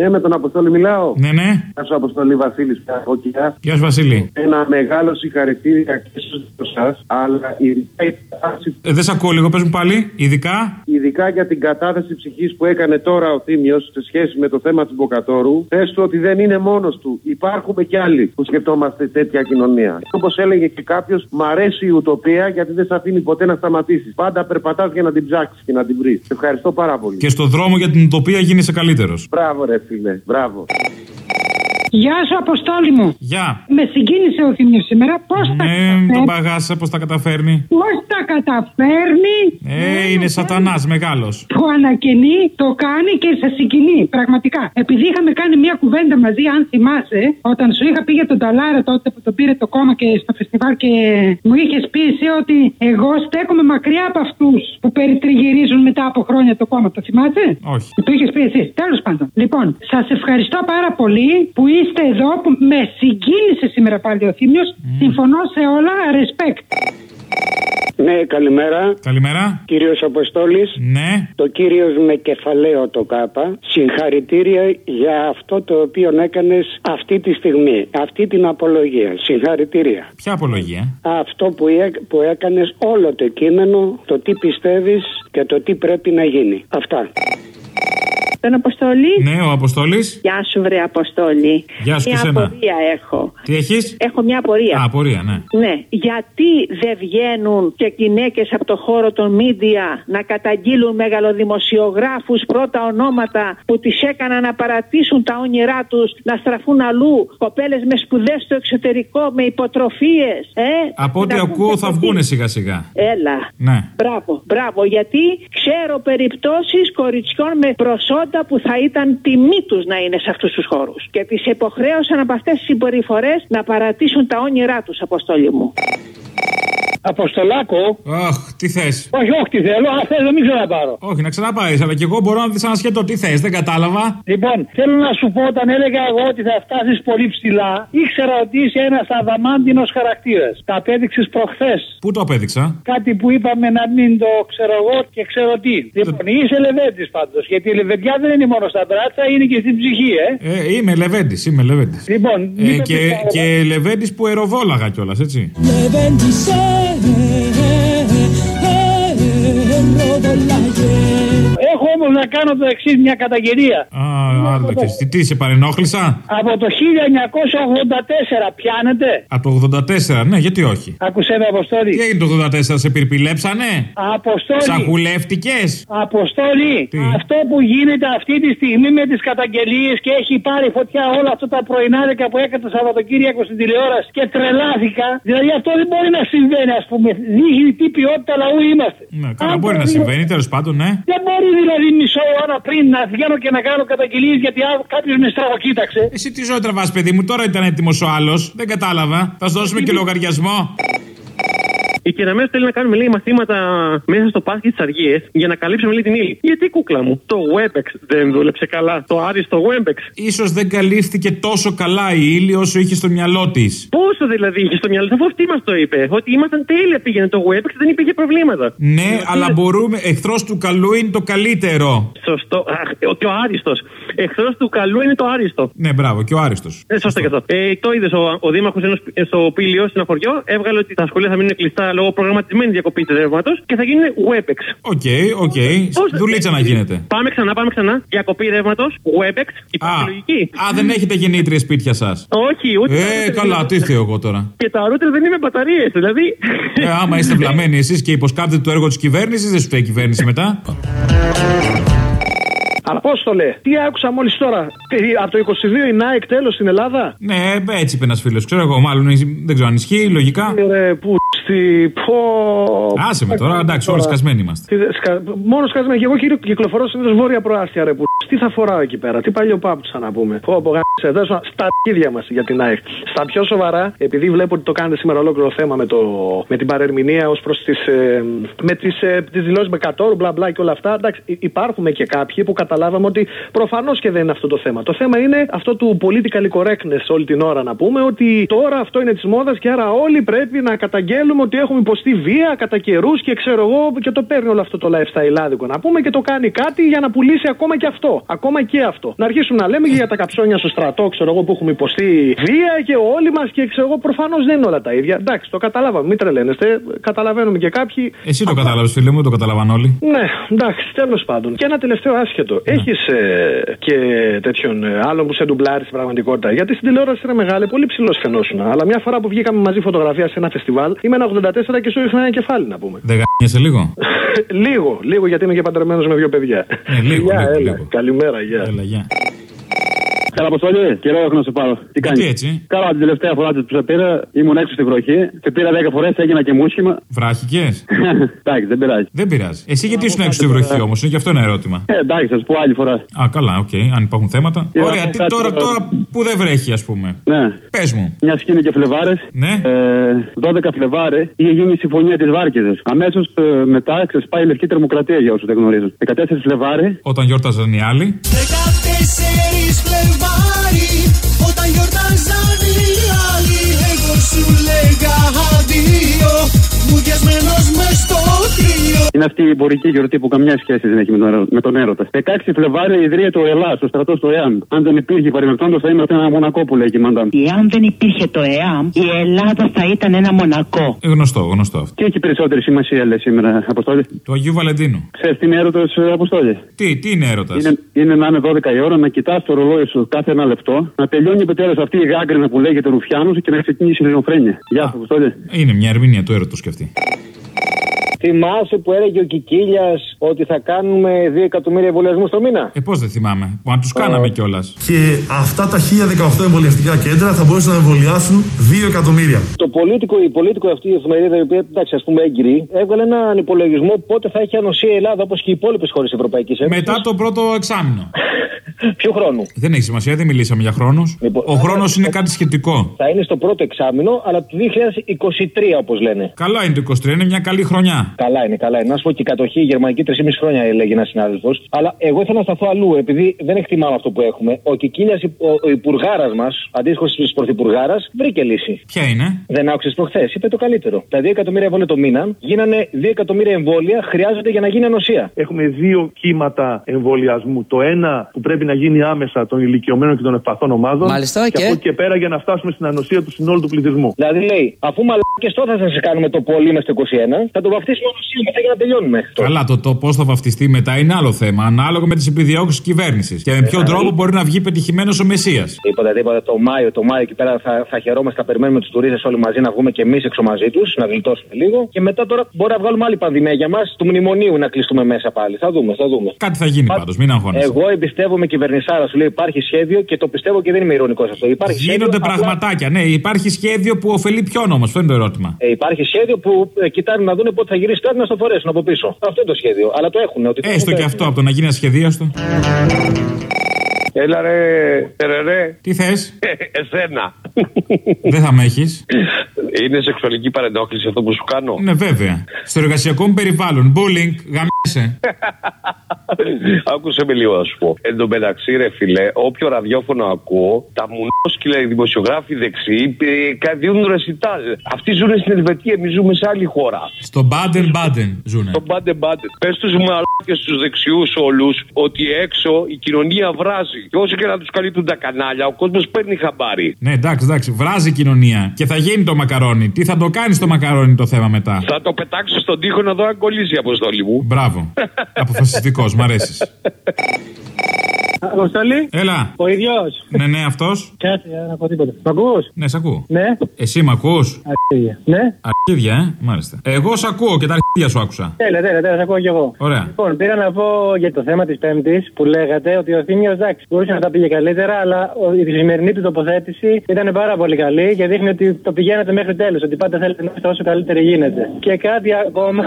Ναι, με τον Αποστόλη μιλάω. Ναι, ναι. Γεια σου, Αποστόλη Βασίλης, πια Γεια σου, Βασίλη. Ένα μεγάλο συγχαρητήρια και στους εσά, αλλά ειδικά, η κατάσταση- Ε, δεν σε ακούω λίγο, πες μου πάλι. Ειδικά. ειδικά για την κατάθεση ψυχής που έκανε τώρα ο Θήμιος σε σχέση με το θέμα του Μποκατόρου. Πε του ότι δεν είναι μόνος του. Υπάρχουμε κι άλλοι που σκεφτόμαστε τέτοια κοινωνία. Όπως έλεγε και κάποιος, μ' αρέσει η ουτοπία γιατί δεν σε αφήνει ποτέ να σταματήσεις. Πάντα περπατάς για να την ψάξεις και να την βρεις. Ευχαριστώ πάρα πολύ. Και στο δρόμο για την utopia γίνεσαι καλύτερος. Μπράβο, ρε φίλε. Μπράβο. Γεια σου, Αποστόλη μου. Γεια. Με συγκίνησε ο Θήμιος σήμερα. Πώς τα Ναι, καταφέρνει; τον παγάσα, πώς τα καταφέρνει; Πώς τα καταφέρνει; Ε, είναι σατανάς μεγάλος. Το ανακαινεί, το κάνει και σε συγκινεί. Πραγματικά. Επειδή είχαμε κάνει μια κουβέντα μαζί, αν θυμάσαι, όταν σου είχα πει για τον Ταλάρα τότε που τον πήρε το κόμμα και στο φεστιβάλ και μου είχες πει εσύ ότι εγώ στέκομαι μακριά από αυτούς που περιτριγυρίζουν μετά από χρόνια το κόμμα. Το θυμάσαι; Όχι. Το είχες πει εσύ. Τέλος πάντων. Λοιπόν, σας ευχαριστώ πάρα πολύ που είστε εδώ, που με συγκίνησε σήμερα πάλι ο Θήμιος. Συμφωνώ σε όλα. Respect. Ναι, καλημέρα. Καλημέρα. Κύριος Αποστόλης. Ναι. Το κύριος με κεφαλαίο το ΚΑΠΑ. Συγχαρητήρια για αυτό το οποίο έκανες αυτή τη στιγμή. Αυτή την απολογία. Συγχαρητήρια. Ποια απολογία; Αυτό που, έ- που έκανες όλο το κείμενο, το τι πιστεύεις και το τι πρέπει να γίνει. Αυτά. Τον Αποστολή. Ναι, ο Αποστόλης. Γεια σου, βρε Αποστόλη. Γεια σου και Μια σένα. απορία έχω. Τι έχεις; Έχω μια απορία. Α, απορία, ναι. Ναι, γιατί δεν βγαίνουν και γυναίκες από το χώρο των μίντια να καταγγείλουν μεγαλοδημοσιογράφους πρώτα ονόματα που τις έκαναν να παρατήσουν τα όνειρά τους, να στραφούν αλλού, κοπέλες με σπουδές στο εξωτερικό, με υποτροφίες. Ε, Από ό,τι να ακούω βγουν θα από βγούνε εκεί. σιγά σιγά. Έλα. Ναι. Μπράβο, μπράβο, γιατί ξέρω περιπτώσεις κοριτσιών με προσόντα που θα ήταν τιμή τους να είναι σε αυτούς τους χώρους. Και τις υποχρέωσαν από αυτές τις συμπεριφορές να παρατήσουν τα όνειρά τους, Αποστόλη μου. Αποστολάκο. Αχ, τι θες. Όχι, όχι, τι θέλω. Αν θέλω, μην ξαναπάρω. Όχι, να ξαναπάρεις, αλλά και εγώ μπορώ να δεις ένα σχέτο τι θες, δεν κατάλαβα. Λοιπόν, θέλω να σου πω, όταν έλεγα εγώ ότι θα φτάσεις πολύ ψηλά, ήξερα ότι είσαι ένας αδαμάντινος χαρακτήρας. Τα απέδειξες προχθές. Πού το απέδειξα; Κάτι που είπαμε να μην το ξέρω εγώ και ξέρω τι. Λοιπόν, είσαι λεβέντης πάντως. Γιατί η λεβεντιά δεν είναι μόνο στα μπράτσα, είναι και στην ψυχή, ε. Ε, είμαι λεβέντης, είμαι λεβέντης. Λοιπόν, Ε, μην το και, πεις άλλο. και λεβέντης που αεροβόλαγα κιόλας, έτσι. Lord, the light. Έχω όμως να κάνω το εξής μια καταγγελία. Α, άλλο και εσύ. Τι σε παρενόχλησα; Από το 1984 πιάνετε. Από το 84, ναι, γιατί όχι; Άκουσε με, Αποστόλη. Τι έγινε το 84, σε πυρπηλέψανε; Αποστόλη. Ξαχουλεύτηκε. Αποστόλη, Τι; αυτό που γίνεται αυτή τη στιγμή με τις καταγγελίες και έχει πάρει φωτιά όλα αυτά τα πρωινάδικα που έκανε το Σαββατοκύριακο στην τηλεόραση και τρελάθηκα. Δηλαδή αυτό δεν μπορεί να συμβαίνει, ας πούμε. Δείχνει τι ποιότητα λαού είμαστε. Ναι, καλά, Αν μπορεί να το- συμβαίνει, τέλος πάντων, ναι. Δεν μπορεί δηλαδή μισό ώρα πριν να βγαίνω και να κάνω καταγγελίες γιατί κάποιος με στραβοκοίταξε. Εσύ τι ζωή τραβάς, παιδί μου, τώρα ήταν έτοιμος ο άλλος. Δεν κατάλαβα. Θα σου δώσουμε και λογαριασμό. Η Κεραμέως θέλει να κάνουμε λέει μαθήματα μέσα στο πάρκι της Αργίε για να καλύψουμε λέει την ύλη. Γιατί κούκλα μου, το Webex δεν δούλεψε καλά. Το άριστο Webex. σω δεν καλύφθηκε τόσο καλά η ύλη όσο είχε στο μυαλό της. Πόσο δηλαδή είχε στο μυαλό, αφού αυτή μας το είπε. Ότι ήμασταν τέλεια πήγαινε το Webex, δεν υπήρχε προβλήματα. Ναι, αλλά μπορούμε. Εχθρός του καλού είναι το καλύτερο. Σωστό. Αχ, ο- και ο Άριστος. Εχθρός του καλού είναι το Άριστο. Ναι, μπράβο, και ο Άριστος. Ε, σωστό και αυτό. Ε, το είδες ο, ο Δήμαρχος στο Πήλιο, στην Αφοριό, έβγαλε ότι τα σχολεία θα μείνουν κλειστά λόγω προγραμματισμένης διακοπής του ρεύματος και θα γίνουν Webex. Οκ, οκ. Πώς- Δουλίτσα να γίνεται. Πάμε ξανά, πάμε ξανά. Διακοπή ρεύματος, Webex, υπάρχει λογική. Α, δεν έχετε γεννήτριες σπίτια σας. Όχι, ούτε. Ε, καλά, τι θέλω εγώ τώρα. Και τα router δεν είναι μπαταρίες, δηλαδή. Ε, άμα είστε βλαμμένοι εσείς και υποσκάπτετε το έργο της κυβέρνησης, δεν σου φταίει η κυβέρνηση μετά. Απόστολε, τι άκουσα μόλις τώρα; Τι, Από το 22 η ΝΑΕΚ τέλος στην Ελλάδα; Ναι, έτσι είπε ένας φίλος. Ξέρω εγώ, μάλλον δεν ξέρω αν ισχύει, λογικά. Ρε, που στη. Πω... Άσε με τώρα, εντάξει, όλοι σκασμένοι είμαστε. Τι δε- σκα- Μόνο σκασμένοι. Και εγώ κυριο- κυκλοφορώ συνήθως βόρεια προάστια, ρε. Που... Τι θα φοράω εκεί πέρα, τι παλιό πάπουτσα να πούμε. Πω, πω, γάμισε, δες μα, στα αρχίδια μας για την ΑΕΚ. Στα πιο σοβαρά, επειδή βλέπω ότι το κάνετε σήμερα ολόκληρο θέμα με, το, με την παρερμηνία ως προς τις. Ε, με τις ε, τις δηλώσεις με κατόρου, μπλα μπλα και όλα αυτά. Εντάξει, υ- υπάρχουμε και κάποιοι που καταλάβαμε ότι προφανώς και δεν είναι αυτό το θέμα. Το θέμα είναι αυτό του political correctness όλη την ώρα να πούμε ότι τώρα αυτό είναι της μόδας και άρα όλοι πρέπει να καταγγέλουμε ότι έχουμε υποστεί βία κατά καιρούς και ξέρω εγώ και το παίρνει όλο αυτό το lifestyle άδικο να πούμε και το κάνει κάτι για να πουλήσει ακόμα και αυτό. Αυτό. Ακόμα και αυτό. Να αρχίσουμε να λέμε και για τα καψόνια στο στρατό, ξέρω εγώ, που έχουμε υποστεί βία και όλοι μας και ξέρω εγώ, προφανώς δεν είναι όλα τα ίδια. Εντάξει, το καταλάβαμε, μην τρελαίνεστε. Καταλαβαίνουμε και κάποιοι. Εσύ το κατάλαβες, φίλε μου, το καταλαβαν όλοι. Ναι, εντάξει, τέλος πάντων. Και ένα τελευταίο άσχετο. Έχεις και τέτοιον ε, άλλον που σε ντουμπλάρει στην πραγματικότητα; Γιατί στην τηλεόραση είναι μεγάλη, πολύ ψηλός φαινόσουνα. Αλλά μια φορά που βγήκαμε μαζί φωτογραφία σε ένα φεστιβάλ, είμαι ένα 84 και σου ήρθε ένα κεφάλι να πούμε. Δεν γαμιέσαι λίγο; λίγο, λίγο γιατί είμαι και παντρεμένος με δύο παιδιά. Ναι, λίγο, Γεια, λίγο, έλα. Λίγο. Καλημέρα, γεια. Έλα, γεια. Καλά, Αποστόλη, καιρό έχω να σε πάρω. Τι κάνεις; Γιατί έτσι, Καλά, την τελευταία φορά που σε πήρα ήμουν έξω στη βροχή. Σε πήρα 10 φορές, έγινα και μούσκεμα. Βράχηκες. εντάξει, δεν πειράζει. Δεν πειράζει. Εσύ γιατί ήσουν έξω στη βροχή όμως, είναι και αυτό ένα ερώτημα. Ε, εντάξει, θα σου πω άλλη φορά. Α, καλά, οκ, αν υπάρχουν θέματα. Τι Ωραία, να τι πω, τώρα, κάτι- τώρα που δεν βρέχει, ας πούμε. Ναι. Πες μου. Μιας κι είναι και Φλεβάρης. Ναι. Ε, 12 Φλεβάρη είχε γίνει η συμφωνία της Βάρκιζας. Αμέσως ε, μετά ξεσπάει η λευκή τρομοκρατία για όσους δεν γνωρίζουν. 14 Φλεβάρη. Όταν γιόρταζαν οι άλλοι. 14 Φλεβάρι Όταν γιορτάζαν οι άλλοι Εγώ σου λέγα αντίο Μουδιασμένος μες στο κρύο Είναι αυτή η εμπορική γιορτή που καμιά σχέση δεν έχει με τον, ερω- με τον έρωτα. 16 Φλεβάρι ιδρύεται ο Ελλά, ο στρατό του ΕΑΜ. Αν δεν υπήρχε παρεμπιπτόντως θα ήμασταν ένα μονακό που λέει και η Μαντάμ. Εάν δεν υπήρχε το ΕΑΜ, η Ελλάδα θα ήταν ένα μονακό. Ε, γνωστό, γνωστό αυτό. Τι έχει περισσότερη σημασία, λέει σήμερα, Αποστόλη. Το Αγίου Βαλεντίνου. Ξέρεις τι είναι έρωτας, Αποστόλη; Τι, τι είναι έρωτας; Είναι, είναι να είναι 12 η ώρα, να κοιτάς το ρολόι σου κάθε ένα λεπτό, να τελειώνει επιτέλους αυτή η γάγκρινα που λέγεται Ρουφιάνου και να ξεκινήσει η ελληνοφρένεια. Γεια σου, Αποστόλη. Είναι μια ερμηνεία του έρωτος και αυτή. Θυμάσαι που έλεγε ο Κικίλιας ότι θα κάνουμε 2 εκατομμύρια εμβολιασμούς το μήνα. Ε, πώς δεν θυμάμαι. Που αν τους κάναμε κιόλας. Και αυτά τα 1018 εμβολιαστικά κέντρα θα μπορούσαν να εμβολιάσουν 2 εκατομμύρια. Το πολίτικο, η πολίτικο αυτή η εφημερίδα, η οποία εντάξει, ας πούμε έγκυρη, έβγαλε έναν υπολογισμό πότε θα έχει ανοσία η Ελλάδα όπως και οι υπόλοιπες χώρες Ευρωπαϊκής Ένωσης. Μετά το πρώτο εξάμεινο. Ποιο χρόνο; Δεν έχει σημασία, δεν μιλήσαμε για χρόνους. Λοιπόν, Ο χρόνος είναι κάτι σχετικό. Θα είναι στο πρώτο εξάμεινο, αλλά του 2023 όπως λένε. Καλά είναι το 23, είναι μια καλή χρονιά. Καλά είναι, καλά είναι. Να σου πω και η κατοχή η γερμανική 3,5 χρόνια έλεγε ένας συνάδελφος. Αλλά εγώ ήθελα να σταθώ αλλού, επειδή δεν εκτιμάμε αυτό που έχουμε. Ο Κικίλιας, ο, ο υπουργάρας μας, αντίστοιχος της πρωθυπουργάρας, βρήκε λύση. Ποια είναι; Δεν άκουσες προχθές, είπε το καλύτερο. Τα 2 εκατομμύρια εμβόλια το μήνα γίνανε 2 εκατομμύρια εμβόλια χρειάζονται για να γίνει ανοσία. Έχουμε δύο κύματα εμβολιασμού. Το ένα που πρέπει να γίνει άμεσα των ηλικιωμένων και των ευπαθών ομάδων. Μάλιστα, και, και; από εκεί και πέρα για να φτάσουμε στην ανοσία του συνόλου του πληθυσμού. Δηλαδή λέει, αφού μαλάκε τώρα θα σας κάνουμε το πολύ με στο 21, θα το βαφτίσουμε ανοσία μετά για να τελειώνουμε. Καλά, το, το πώς θα βαφτιστεί μετά είναι άλλο θέμα. Ανάλογα με τις επιδιώξεις τη κυβέρνησης. Και με ποιον τρόπο μπορεί να βγει πετυχημένος ο Μεσία. Τίποτα, τίποτα. Το Μάιο, το Μάιο εκεί πέρα θα, θα χαιρόμαστε, θα περιμένουμε τους τουρίστες όλοι μαζί να βγούμε και εμείς έξω μαζί τους, να γλιτώσουμε λίγο. Και μετά τώρα μπορεί να βγάλουμε άλλη πανδημία για μας, του μνημονίου να κλειστούμε μέσα πάλι. Θα δούμε, θα δούμε. Κάτι θα γίνει πάντως, μην αγχώνεσαι. Εγώ εμπιστεύομαι κυβερνησάρα, σου λέει υπάρχει σχέδιο και το πιστεύω και δεν είμαι ηρωνικός αυτό. Υπάρχει Γίνονται σχέδιο, απλά- πραγματάκια. Ναι, υπάρχει σχέδιο που ωφελεί ποιον όμως, αυτό είναι το ερώτημα. Ε, υπάρχει σχέδιο που ε, κοιτάνε να δουν πότε θα γυρίσει το να στο φορέσουν από πίσω. Αυτό είναι το σχέδιο. Αλλά το έχουν. Ότι το Έστω έχουν και αυτό από το να γίνει ασχεδίαστο. Έλα ρε, τερερέ. Τι θες, Εσένα. δεν θα με έχεις. Είναι σεξουαλική παρεντόχληση αυτό που σου κάνω; Ναι, βέβαια. Στο εργασιακό μου περιβάλλον, bullying, γαμιέσαι. Άκουσε με λίγο να σου πω. Εν τω μεταξύ, ρε φιλέ, όποιο ραδιόφωνο ακούω, τα μουνόσκυλα οι δημοσιογράφοι δεξιοί ε, καδίουν ρεσιτάλ. Αυτοί ζουν στην Ελβετία, εμείς ζούμε σε άλλη χώρα. Στο Baden Baden ζουνε. Το μπάντε μπάντε. Πες τους μαλάκες στου δεξιούς όλους ότι έξω η κοινωνία βράζει. Και όσο και να τους καλύπτουν τα κανάλια, ο κόσμος παίρνει χαμπάρι. Ναι, εντάξει, εντάξει. Βράζει η κοινωνία. Και θα γίνει το μακαρόνι. Τι θα το κάνεις το μακαρόνι το θέμα μετά; Θα το πετάξω στον τοίχο να δω αν κολλήσει η αποστολή μου. Μπράβο. Αποφασιστικός, μ' αρέσεις. Αποστολή. Έλα. Ο ίδιος. Ναι, ναι, αυτός. Κάτσε, δεν ακούω τίποτα. Μ' ακούς; Ναι, σ' ακούω. Ναι. Εσύ μ' ακούς; Αρχίδια. Ναι. Αρχίδια, ε, μάλιστα. Εγώ σ' ακούω και τα αρχίδια σου άκουσα. Τέλεια, τέλεια, τέλεια, θα ακούω κι εγώ. Ωραία. Λοιπόν, πήρα να πω για το θέμα της Πέμπτης που λέγατε ότι ο Θήμιος εντάξει μπορούσε να τα πήγε καλύτερα, αλλά ο- η σημερινή του τοποθέτηση ήταν πάρα πολύ καλή και δείχνει ότι το πηγαίνετε μέχρι τέλου. Ότι πάντα θέλετε να είστε όσο καλύτερη γίνεται. Και κάτι ακόμα.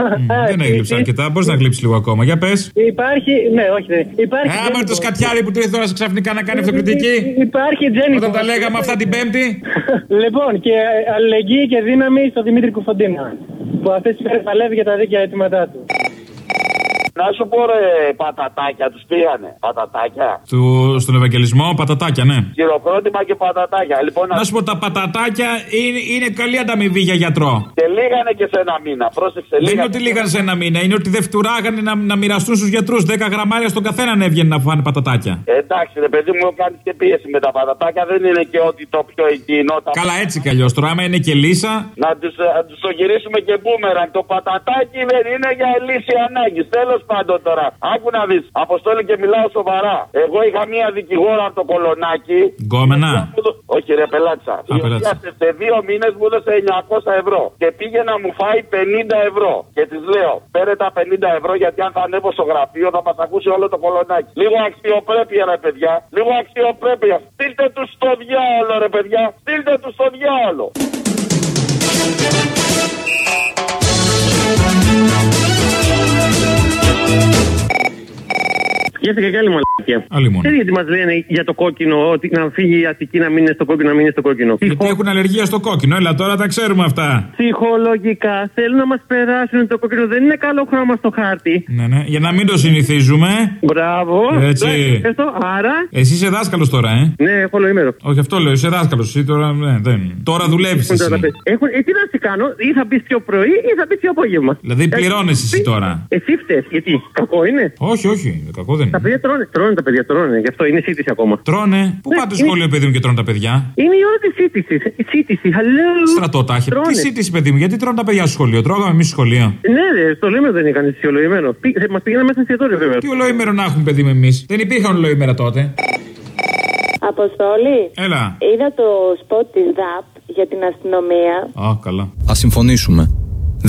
Δεν έγλειψε αρκετά. Μπορείς να γλύψει λίγο ακόμα. Για πες. Υπάρχει. Ναι, όχι, δεν. Υπάρχει. Ε, άμα το σκατιάρι που του ήρθε τώρα ξαφνικά να κάνει αυτοκριτική; Υπάρχει Τζένι. Όταν τα λέγαμε αυτά την Πέμπτη; Λοιπόν, και αλληλεγγύη και δύναμη στο Δημήτρη Κουφοντίνα. Που αυτές τις μέρες παλεύει για τα δίκαια αιτήματά του. Να σου πω ρε πατατάκια, τους πήγανε. Πατατάκια. Του, στον Ευαγγελισμό, πατατάκια, ναι. Χειροκρότημα και πατατάκια. Λοιπόν, Να σου πω, τα πατατάκια είναι, είναι καλή ανταμοιβή για γιατρό. και λίγανε και σε ένα μήνα. Πρόσεξε, Δεν είναι λίγανε. ότι λίγαν σε ένα μήνα, είναι ότι δεν φτουράγανε να, να μοιραστούν στους γιατρούς 10 γραμμάρια στον καθένα να έβγαινε να φάνε πατατάκια. Εντάξει, ρε παιδί μου, κάνεις και πίεση με τα πατατάκια. Δεν είναι και ότι το πιο εκείνο. Τα... Καλά, έτσι κι αλλιώς. Τώρα, άμα είναι και λύσα, Να τους το γυρίσουμε και μπούμεραν. Το πατατάκι δεν είναι για λύση ανάγκης. Τέλος πάντων τώρα. Άκου να δεις. Αποστόλη και μιλάω σοβαρά. Εγώ είχα μία δικηγόρα από το κολονάκι. γκόμενα. Όχι, ρε πελάτσα. Η οποία πελάτσα. σε- σε δύο μήνες μου έδωσε 900 ευρώ. Και πήγε να μου φάει 50 ευρώ. Και της λέω, πέρε τα 50 ευρώ γιατί αν θα ανέβω στο γραφείο θα μας ακούσει όλο το κολονάκι. Λίγο αξιοπρέπεια, ρε παιδιά. Λίγο αξιοπρέπεια. Στείλτε τους στο διάολο, ρε παιδιά. Στείλτε τους στο διάολο. Σκέφτηκα και άλλη μαλακία. Άλλη μόνο. Ξέρεις γιατί μας λένε για το κόκκινο, ότι να φύγει η Αττική να μην είναι στο κόκκινο, να μην είναι στο κόκκινο. γιατί έχουν αλλεργία στο κόκκινο. Έλα, τώρα τα ξέρουμε αυτά. Ψυχολογικά θέλουν να μας περάσουν το κόκκινο. Δεν είναι καλό χρώμα στο χάρτη. Ναι, ναι, για να μην το συνηθίζουμε. Μπράβο. Έτσι. Ναι, αυτό, άρα. Εσύ είσαι δάσκαλος τώρα, ε; Ναι, έχω λοήμερο. Όχι, αυτό λέω, είσαι δάσκαλος. Εσύ τώρα, ναι, δεν. Τώρα δουλεύεις Έχουν εσύ. τώρα τα παιδιά. Έχουν, ε, τι να σε κάνω, ή θα μπεις πιο πρωί ή θα μπεις πιο απόγευμα. Δηλαδή πληρώνεις εσύ τώρα. Εσύ φταίεις, γιατί κακό είναι; Όχι, όχι, κακό δεν Τα είναι. παιδιά τρώνε, τρώνε τα παιδιά, τρώνε. Γι' αυτό είναι σύντηση ακόμα. Τρώνε. Πού Ναι, πάτε είναι- σχολείο, παιδί μου, και τρώνε τα παιδιά; Είναι η ώρα της σύντησης. Η σύντηση, hello. Στρατότάχη. Τρώνε. Τι σύντηση, παιδί μου, γιατί τρώνε τα παιδιά στο σχολείο; Τρώγαμε εμείς στο σχολείο. Ναι, ρε, στο λέμε δεν έκανε ισιολογημένο. Μας πήγαινε μέσα σε εστιατόριο βέβαια. Τι ολοήμερο να έχουμε, παιδί μου, εμείς; Δεν υπήρχαν ολοήμερα τότε. Αποστόλη. Έλα. Είδα το σποτ της ΔΑΠ για την αστυνομία Α, καλά. Α συμφωνήσουμε.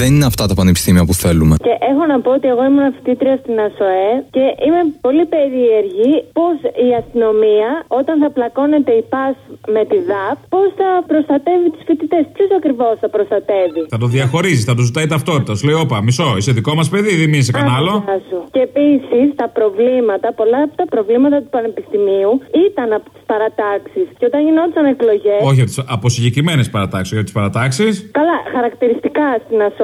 Δεν είναι αυτά τα πανεπιστήμια που θέλουμε. και έχω να πω ότι εγώ ήμουν φοιτήτρια στην ΑΣΟΕ και είμαι πολύ περίεργη πώς η αστυνομία όταν θα πλακώνεται η ΠΑΣ με τη ΔΑΠ πώς θα προστατεύει τους φοιτητές. Ποιος ακριβώς θα προστατεύει; Θα το διαχωρίζεις, θα του ζητάει ταυτότητα. Σου λέει, Όπα, μισό, είσαι δικό μας παιδί, δεν είσαι κανένα άλλο. Γεια σου. Και επίσης τα προβλήματα, πολλά από τα προβλήματα του Πανεπιστημίου ήταν από τις παρατάξεις. Και όταν γινόταν εκλογέ. Όχι από τις- από συγκεκριμένες παρατάξεις, όχι από τις παρατάξεις. Καλά, χαρακτηριστικά στην ΑΣΟΕ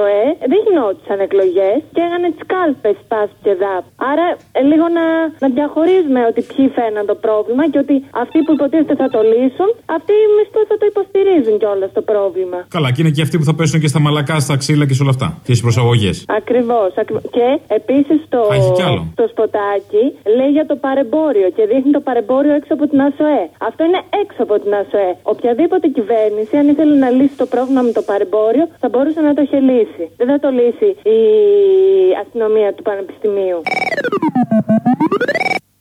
δεν γινόντουσαν εκλογές και έγανε τις κάλπες ΠΑΣ και ΔΑΠ. Άρα ε, λίγο να, να διαχωρίζουμε ότι ποιοι φαίναν το πρόβλημα και ότι αυτοί που υποτίθεται θα το λύσουν, αυτοί μισθού θα το υποστηρίζουν κιόλας το πρόβλημα. Καλά, και είναι και αυτοί που θα πέσουν και στα μαλακά, στα ξύλα και σε όλα αυτά. Και στις προσαγωγές. Ακριβώς. Και επίσης το, Α, έχει κι άλλο. το σποτάκι λέει για το παρεμπόριο και δείχνει το παρεμπόριο έξω από την ΑΣΟΕ. Αυτό είναι έξω από την ΑΣΟΕ. Οποιαδήποτε κυβέρνηση, αν ήθελε να λύσει το πρόβλημα με το παρεμπόριο, θα μπορούσε να το είχε λύσει. Δεν θα το λύσει η αστυνομία του Πανεπιστημίου.